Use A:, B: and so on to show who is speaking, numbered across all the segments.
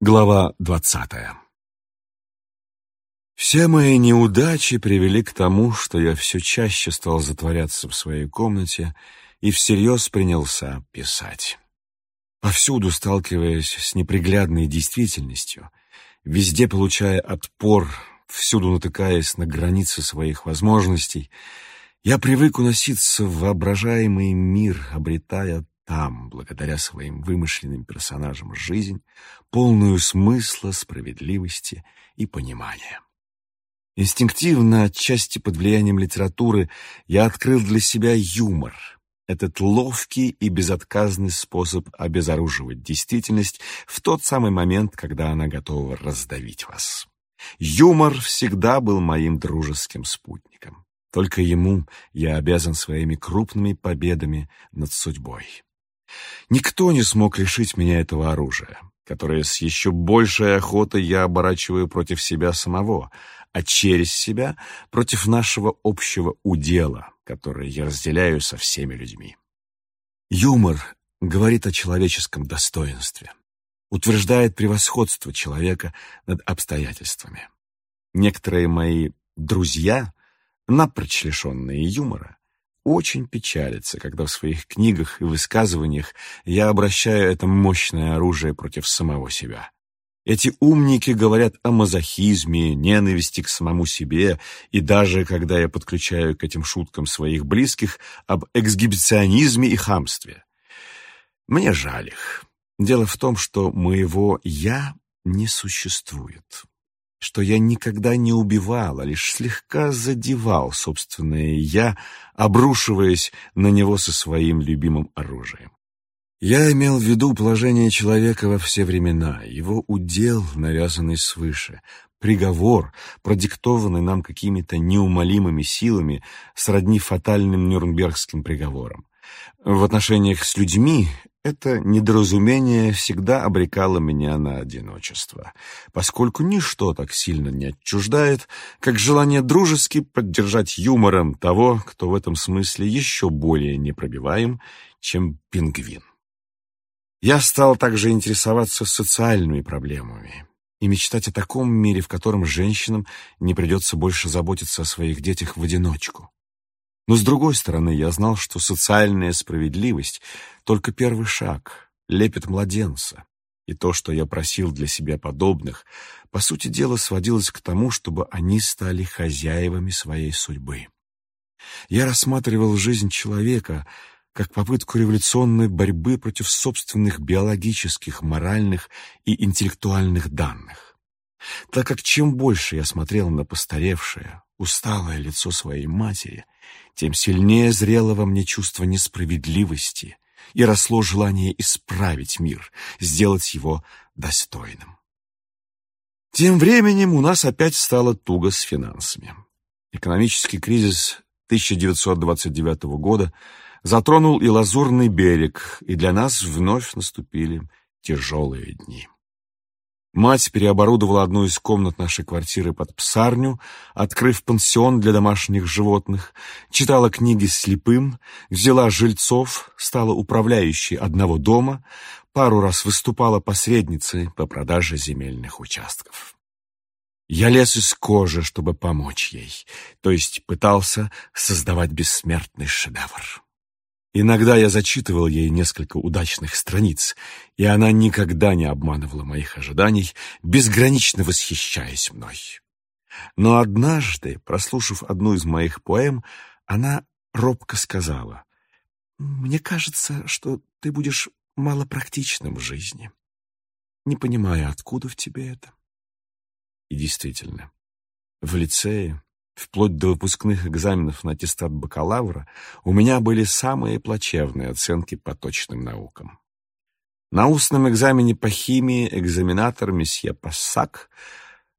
A: Глава двадцатая Все мои неудачи привели к тому, что я все чаще стал затворяться в своей комнате и всерьез принялся писать. Повсюду сталкиваясь с неприглядной действительностью, везде получая отпор, всюду натыкаясь на границы своих возможностей, я привык уноситься в воображаемый мир, обретая там, благодаря своим вымышленным персонажам, жизнь, полную смысла, справедливости и понимания. Инстинктивно, отчасти под влиянием литературы, я открыл для себя юмор, этот ловкий и безотказный способ обезоруживать действительность в тот самый момент, когда она готова раздавить вас. Юмор всегда был моим дружеским спутником. Только ему я обязан своими крупными победами над судьбой. Никто не смог лишить меня этого оружия, которое с еще большей охотой я оборачиваю против себя самого, а через себя против нашего общего удела, которое я разделяю со всеми людьми. Юмор говорит о человеческом достоинстве, утверждает превосходство человека над обстоятельствами. Некоторые мои друзья, напрочь лишенные юмора, очень печалится, когда в своих книгах и высказываниях я обращаю это мощное оружие против самого себя. Эти умники говорят о мазохизме, ненависти к самому себе, и даже, когда я подключаю к этим шуткам своих близких, об эксгибиционизме и хамстве. Мне жаль их. Дело в том, что моего «я» не существует что я никогда не убивал, а лишь слегка задевал собственное «я», обрушиваясь на него со своим любимым оружием. Я имел в виду положение человека во все времена, его удел, навязанный свыше, приговор, продиктованный нам какими-то неумолимыми силами, сродни фатальным Нюрнбергским приговорам. В отношениях с людьми это недоразумение всегда обрекало меня на одиночество, поскольку ничто так сильно не отчуждает, как желание дружески поддержать юмором того, кто в этом смысле еще более непробиваем, чем пингвин. Я стал также интересоваться социальными проблемами и мечтать о таком мире, в котором женщинам не придется больше заботиться о своих детях в одиночку. Но, с другой стороны, я знал, что социальная справедливость — только первый шаг, лепит младенца. И то, что я просил для себя подобных, по сути дела сводилось к тому, чтобы они стали хозяевами своей судьбы. Я рассматривал жизнь человека как попытку революционной борьбы против собственных биологических, моральных и интеллектуальных данных. Так как чем больше я смотрел на постаревшее, усталое лицо своей матери — тем сильнее зрело во мне чувство несправедливости и росло желание исправить мир, сделать его достойным. Тем временем у нас опять стало туго с финансами. Экономический кризис 1929 года затронул и Лазурный берег, и для нас вновь наступили тяжелые дни. Мать переоборудовала одну из комнат нашей квартиры под псарню, открыв пансион для домашних животных, читала книги слепым, взяла жильцов, стала управляющей одного дома, пару раз выступала посредницей по продаже земельных участков. Я лез из кожи, чтобы помочь ей, то есть пытался создавать бессмертный шедевр. Иногда я зачитывал ей несколько удачных страниц, и она никогда не обманывала моих ожиданий, безгранично восхищаясь мной. Но однажды, прослушав одну из моих поэм, она робко сказала, «Мне кажется, что ты будешь малопрактичным в жизни. Не понимаю, откуда в тебе это». И действительно, в лицее Вплоть до выпускных экзаменов на аттестат бакалавра у меня были самые плачевные оценки по точным наукам. На устном экзамене по химии экзаменатор месье Пассак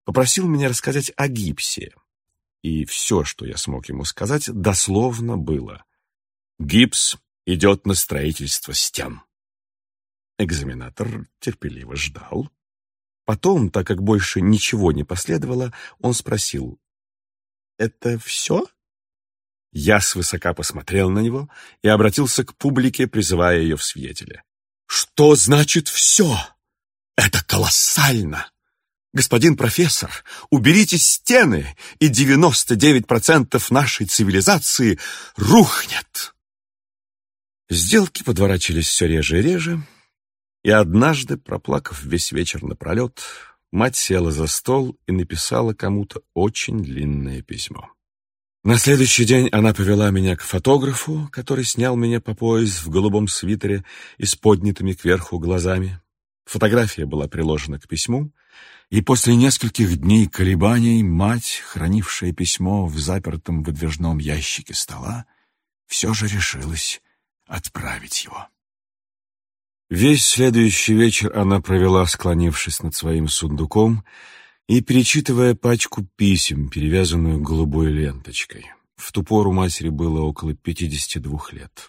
A: попросил меня рассказать о гипсе, и все, что я смог ему сказать, дословно было «Гипс идет на строительство стен». Экзаменатор терпеливо ждал. Потом, так как больше ничего не последовало, он спросил это все?» Я свысока посмотрел на него и обратился к публике, призывая ее в свидетели. «Что значит «все»? Это колосс!» колоссально. Господин профессор, уберите стены, и 99% нашей цивилизации рухнет. Сделки подворачивались все реже и реже, и однажды, проплакав весь вечер напролет, мать села за стол и написала кому-то очень длинное письмо. На следующий день она повела меня к фотографу, который снял меня по пояс в голубом свитере и с поднятыми кверху глазами. Фотография была приложена к письму, и после нескольких дней колебаний мать, хранившая письмо в запертом выдвижном ящике стола, все же решилась отправить его. Весь следующий вечер она провела, склонившись над своим сундуком и перечитывая пачку писем, перевязанную голубой ленточкой. В ту пору матери было около 52 лет.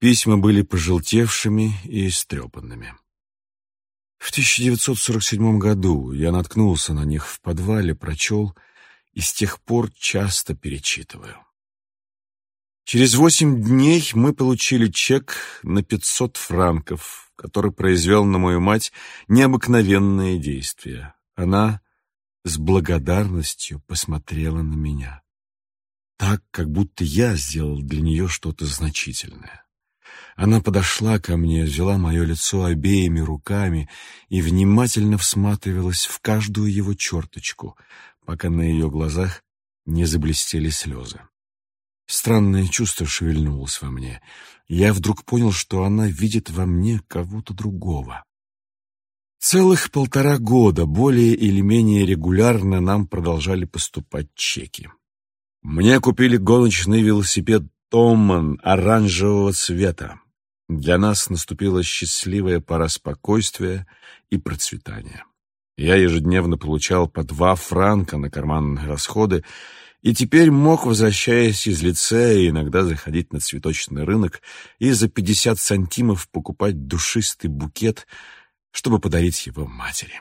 A: Письма были пожелтевшими и истрепанными. В 1947 году я наткнулся на них в подвале, прочел и с тех пор часто перечитываю. Через восемь дней мы получили чек на 500 франков, который произвел на мою мать необыкновенное действие. Она с благодарностью посмотрела на меня. Так, как будто я сделал для нее что-то значительное. Она подошла ко мне, взяла мое лицо обеими руками и внимательно всматривалась в каждую его черточку, пока на ее глазах не заблестели слезы. Странное чувство шевельнулось во мне. Я вдруг понял, что она видит во мне кого-то другого. Целых полтора года более или менее регулярно нам продолжали поступать чеки. Мне купили гоночный велосипед Томман оранжевого цвета. Для нас наступила счастливая пора спокойствия и процветания. Я ежедневно получал по два франка на карманные расходы и теперь мог, возвращаясь из лицея, иногда заходить на цветочный рынок и за пятьдесят сантимов покупать душистый букет, чтобы подарить его матери.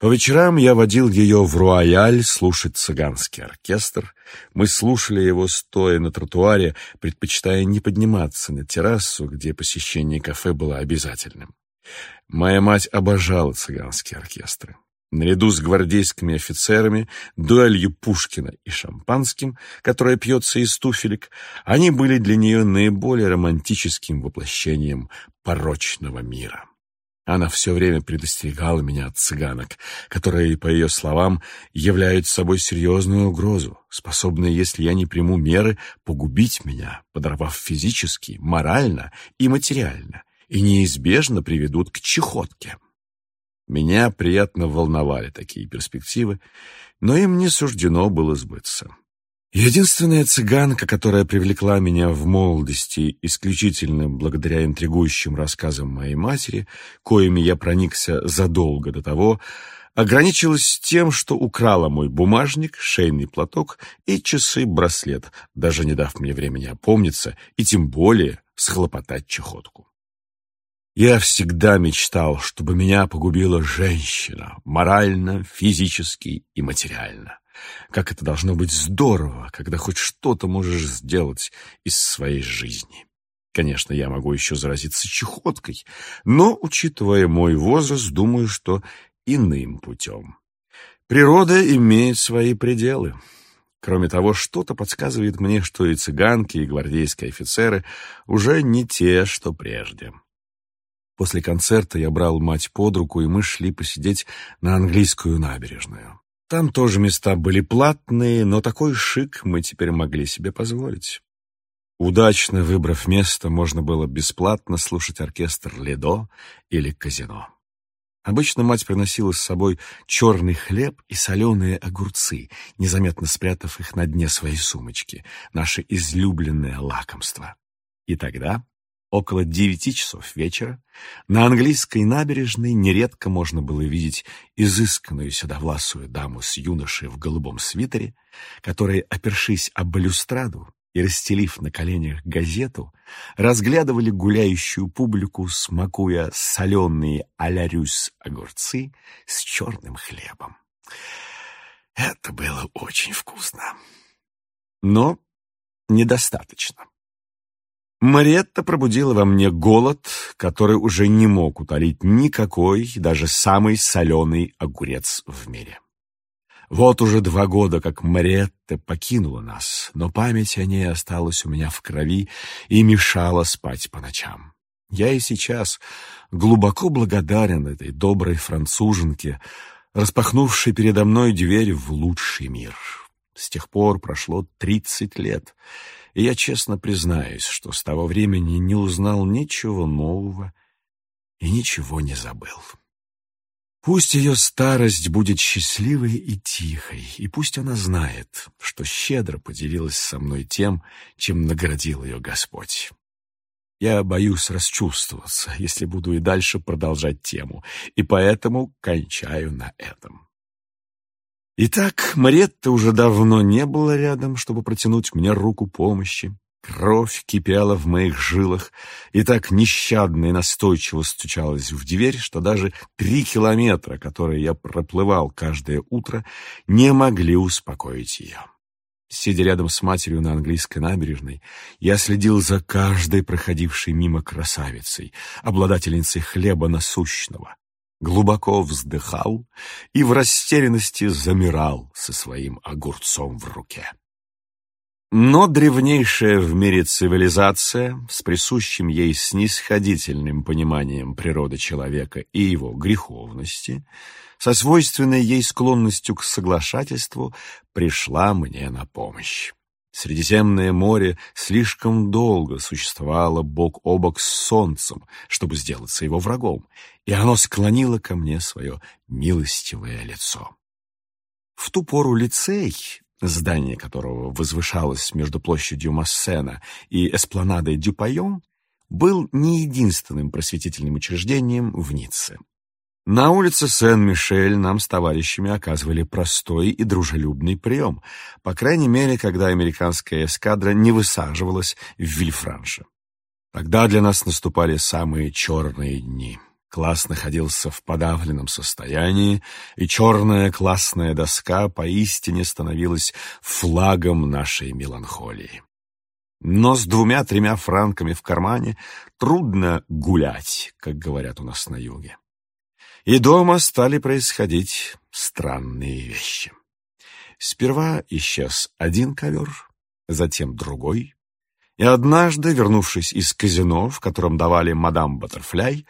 A: По вечерам я водил ее в Руаяль слушать цыганский оркестр. Мы слушали его стоя на тротуаре, предпочитая не подниматься на террасу, где посещение кафе было обязательным. Моя мать обожала цыганские оркестры. Наряду с гвардейскими офицерами, дуэлью Пушкина и шампанским, которое пьется из туфелек, они были для нее наиболее романтическим воплощением порочного мира. Она все время предостерегала меня от цыганок, которые, по ее словам, являются собой серьезную угрозу, способные, если я не приму меры, погубить меня, подорвав физически, морально и материально, и неизбежно приведут к чехотке. Меня приятно волновали такие перспективы, но им не суждено было сбыться. Единственная цыганка, которая привлекла меня в молодости исключительно благодаря интригующим рассказам моей матери, коими я проникся задолго до того, ограничилась тем, что украла мой бумажник, шейный платок и часы-браслет, даже не дав мне времени опомниться и тем более схлопотать чехотку. Я всегда мечтал, чтобы меня погубила женщина, морально, физически и материально. Как это должно быть здорово, когда хоть что-то можешь сделать из своей жизни. Конечно, я могу еще заразиться чехоткой, но, учитывая мой возраст, думаю, что иным путем. Природа имеет свои пределы. Кроме того, что-то подсказывает мне, что и цыганки, и гвардейские офицеры уже не те, что прежде. После концерта я брал мать под руку, и мы шли посидеть на английскую набережную. Там тоже места были платные, но такой шик мы теперь могли себе позволить. Удачно выбрав место, можно было бесплатно слушать оркестр «Ледо» или «Казино». Обычно мать приносила с собой черный хлеб и соленые огурцы, незаметно спрятав их на дне своей сумочки, наше излюбленное лакомство. И тогда Около девяти часов вечера на английской набережной нередко можно было видеть изысканную седовласую даму с юношей в голубом свитере, которые, опершись об балюстраду и расстелив на коленях газету, разглядывали гуляющую публику, смакуя соленые а-ля огурцы с черным хлебом. Это было очень вкусно, но недостаточно. Мариетта пробудила во мне голод, который уже не мог утолить никакой, даже самый соленый огурец в мире. Вот уже два года, как Мариетта покинула нас, но память о ней осталась у меня в крови и мешала спать по ночам. Я и сейчас глубоко благодарен этой доброй француженке, распахнувшей передо мной дверь в лучший мир. С тех пор прошло тридцать лет, и я честно признаюсь, что с того времени не узнал ничего нового и ничего не забыл. Пусть ее старость будет счастливой и тихой, и пусть она знает, что щедро поделилась со мной тем, чем наградил ее Господь. Я боюсь расчувствоваться, если буду и дальше продолжать тему, и поэтому кончаю на этом. Итак, Маретта уже давно не было рядом, чтобы протянуть мне руку помощи. Кровь кипела в моих жилах и так нещадно и настойчиво стучалась в дверь, что даже три километра, которые я проплывал каждое утро, не могли успокоить ее. Сидя рядом с матерью на английской набережной, я следил за каждой проходившей мимо красавицей, обладательницей хлеба насущного, глубоко вздыхал и в растерянности замирал со своим огурцом в руке. Но древнейшая в мире цивилизация с присущим ей снисходительным пониманием природы человека и его греховности, со свойственной ей склонностью к соглашательству, пришла мне на помощь. Средиземное море слишком долго существовало бок о бок с солнцем, чтобы сделаться его врагом, и оно склонило ко мне свое милостивое лицо. В ту пору лицей, здание которого возвышалось между площадью Массена и эспланадой Дюпайон, был не единственным просветительным учреждением в Ницце. На улице Сен-Мишель нам с товарищами оказывали простой и дружелюбный прием, по крайней мере, когда американская эскадра не высаживалась в Вильфранше. Тогда для нас наступали самые черные дни. Класс находился в подавленном состоянии, и черная классная доска поистине становилась флагом нашей меланхолии. Но с двумя-тремя франками в кармане трудно гулять, как говорят у нас на юге. И дома стали происходить странные вещи. Сперва исчез один ковер, затем другой. И однажды, вернувшись из казино, в котором давали мадам Баттерфляй,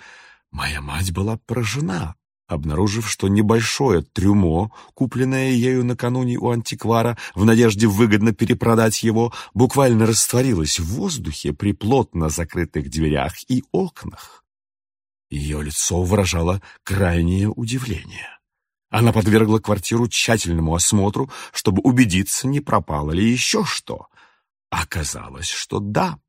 A: моя мать была поражена, обнаружив, что небольшое трюмо, купленное ею накануне у антиквара в надежде выгодно перепродать его, буквально растворилось в воздухе при плотно закрытых дверях и окнах. Ее лицо выражало крайнее удивление. Она подвергла квартиру тщательному осмотру, чтобы убедиться, не пропало ли еще что. Оказалось, что да.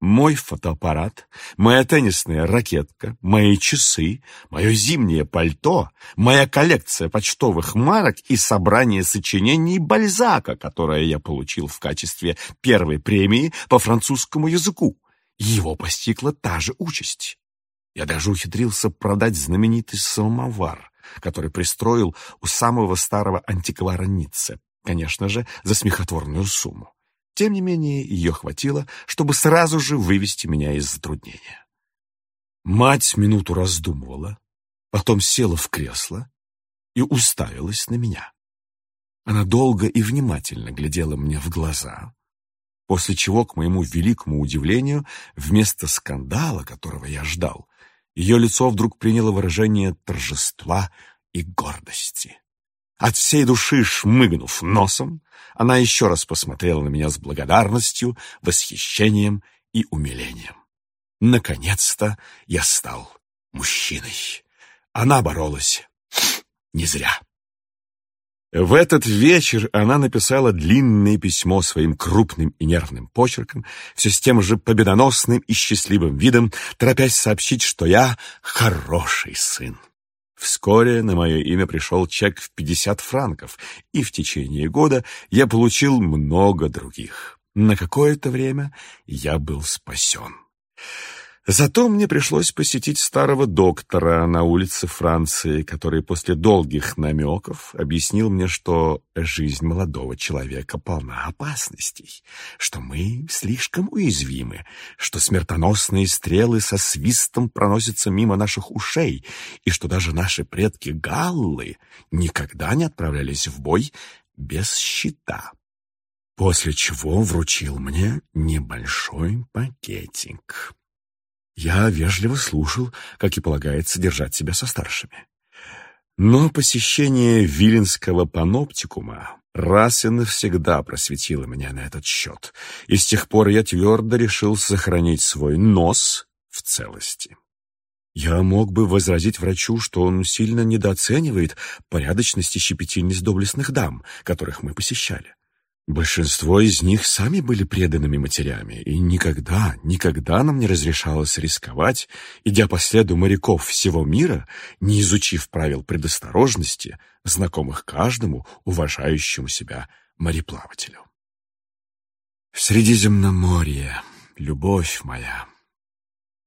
A: Мой фотоаппарат, моя теннисная ракетка, мои часы, мое зимнее пальто, моя коллекция почтовых марок и собрание сочинений Бальзака, которое я получил в качестве первой премии по французскому языку. Его постигла та же участь. Я даже ухитрился продать знаменитый самовар, который пристроил у самого старого антиквара Ницце, конечно же, за смехотворную сумму. Тем не менее, ее хватило, чтобы сразу же вывести меня из затруднения. Мать минуту раздумывала, потом села в кресло и уставилась на меня. Она долго и внимательно глядела мне в глаза, после чего, к моему великому удивлению, вместо скандала, которого я ждал, ее лицо вдруг приняло выражение торжества и гордости. От всей души шмыгнув носом, она еще раз посмотрела на меня с благодарностью, восхищением и умилением. Наконец-то я стал мужчиной. Она боролась не зря. В этот вечер она написала длинное письмо своим крупным и нервным почерком, все с тем же победоносным и счастливым видом, торопясь сообщить, что я хороший сын. Вскоре на мое имя пришел чек в 50 франков, и в течение года я получил много других. На какое-то время я был спасен. Зато мне пришлось посетить старого доктора на улице Франции, который после долгих намеков объяснил мне, что жизнь молодого человека полна опасностей, что мы слишком уязвимы, что смертоносные стрелы со свистом проносятся мимо наших ушей, и что даже наши предки галлы никогда не отправлялись в бой без щита. После чего вручил мне небольшой пакетик. Я вежливо слушал, как и полагается держать себя со старшими. Но посещение Виленского паноптикума раз и навсегда просветило меня на этот счет, и с тех пор я твердо решил сохранить свой нос в целости. Я мог бы возразить врачу, что он сильно недооценивает порядочность и щепетильность доблестных дам, которых мы посещали. Большинство из них сами были преданными матерями, и никогда, никогда нам не разрешалось рисковать, идя по следу моряков всего мира, не изучив правил предосторожности, знакомых каждому уважающему себя мореплавателю. В Средиземноморье, любовь моя,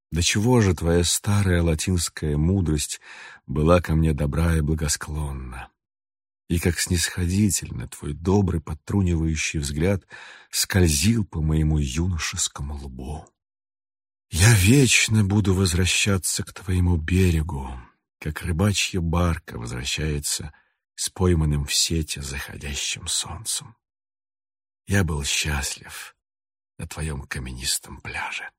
A: до чего же твоя старая латинская мудрость была ко мне добра и благосклонна? И как снисходительно твой добрый подтрунивающий взгляд скользил по моему юношескому лбу. Я вечно буду возвращаться к твоему берегу, как рыбачья барка возвращается с пойманным в сети заходящим солнцем. Я был счастлив на твоем каменистом пляже.